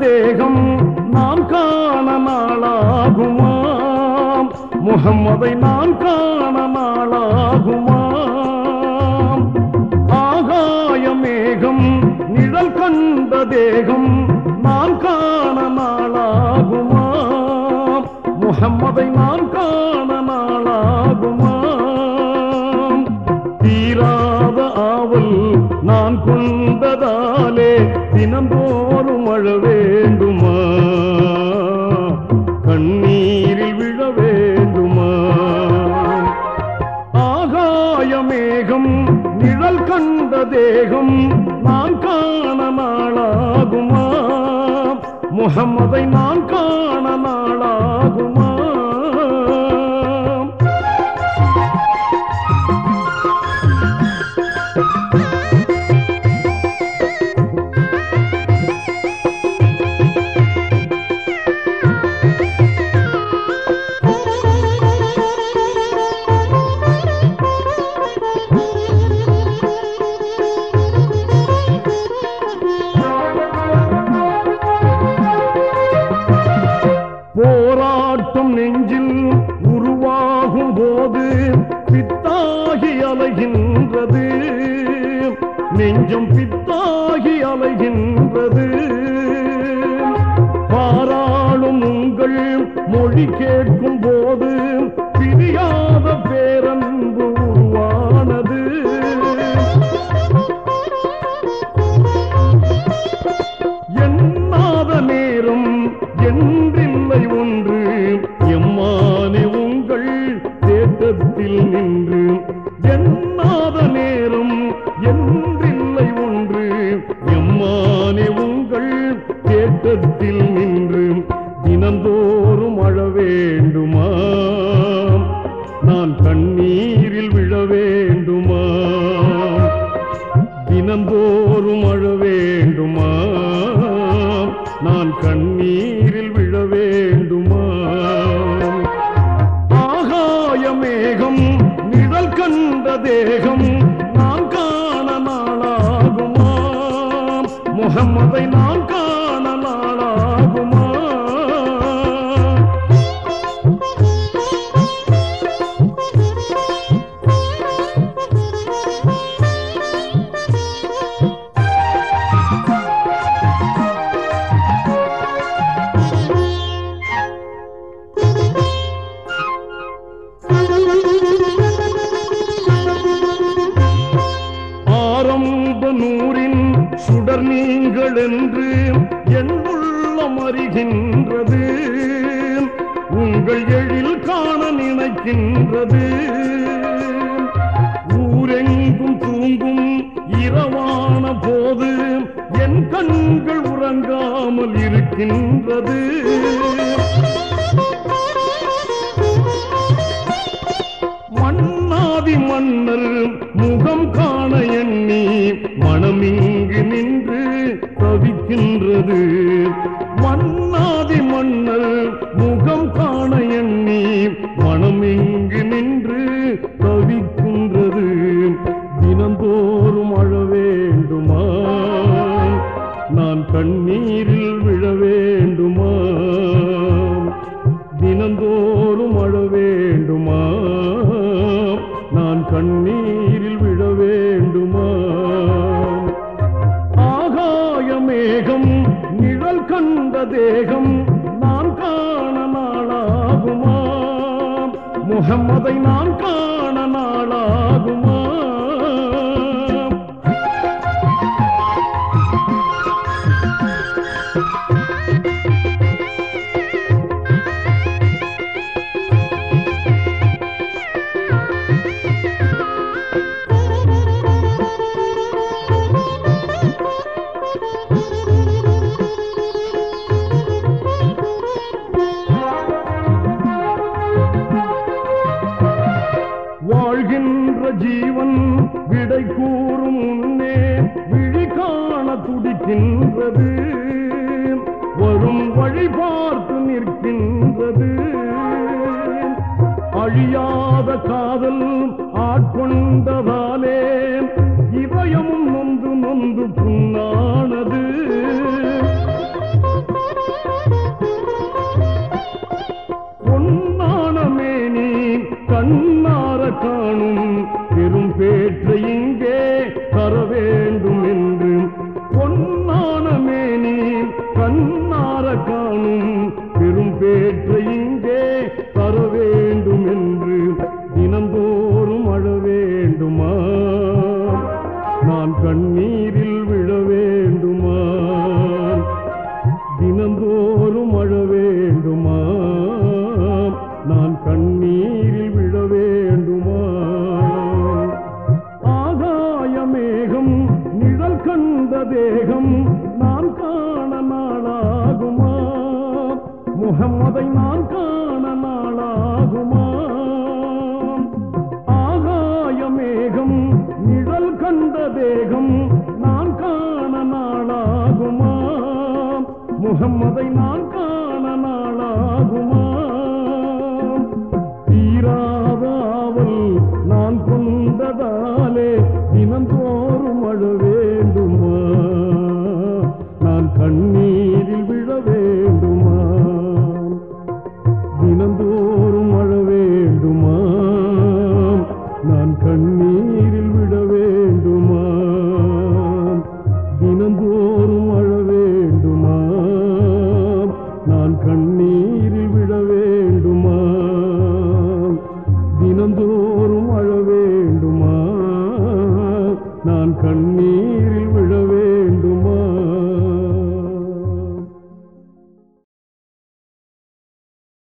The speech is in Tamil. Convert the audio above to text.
தேகம் நாம் காண நாளாகுமாம் முகம்மதை நாம் காண நாளாகுமாம் ஆகாய மேகம் நிழல் கண்ட தேகம் நாம் காண நாளாகுமாம் முகம்மதை நாம் காண நாளாகுமாம் தீராத ஆவல் நான் கொண்டதாலே தினந்தோறும் வாழ வேண்டுமா? கண்ணீரில் விழ வேண்டுமா? ஆகாய மேகம் நிழல் கண்ட தேகம் நான் காண நாளாகுமா? முகம்மதை நான் காண போராட்டம் நெஞ்சில் உருவாகும் போது பித்தாகி அலைகின்றது. நெஞ்சம் பித்தாகி அலைகின்றது. பாராளும் உங்கள் மொழி கேட்கும் என்றில்லை ஒன்று. எம்மானே உங்கள் தேட்டத்தில் நின்று தினந்தோறும் அழ வேண்டுமா? நான் கண்ணீரில் விழ வேண்டுமா? தினந்தோறும் அழ வேண்டுமா? நான் கண்ணீரில் விழ வேண்டுமா? ஆகாய மேகம் நிழல் கண்ட தேகம் முகம்மதை நான் காண நாளாகுமா ஆரம்ப சுடர் நீங்கள் என்று என் உள்ளம் அறிகின்றது. உங்கள் எழில் காண நினைக்கின்றது. ஊரெங்கும் தூங்கும் இரவான போது என் கண்கள் உறங்காமல் இருக்கின்றது. கண்ட தேகம் நான் காண நாளாகுமா முகம்மதை நாம் காண நாளாகுமா நிற்கின்றது வரும் வழி பார்த்து நிற்கின்றது. அழியாத காதல் ஆட்கொண்டதாலே இதயமும் நொந்து நொந்து புண்ணானது. தேகம் நாம் காண நாளாகுமா? முகம்மதை நாம் காண நாளாகுமா? ஆகாய மேகம் நிழல் கண்ட தேகம் நாம் காண நாளாகுமா? முகம்மதை நான்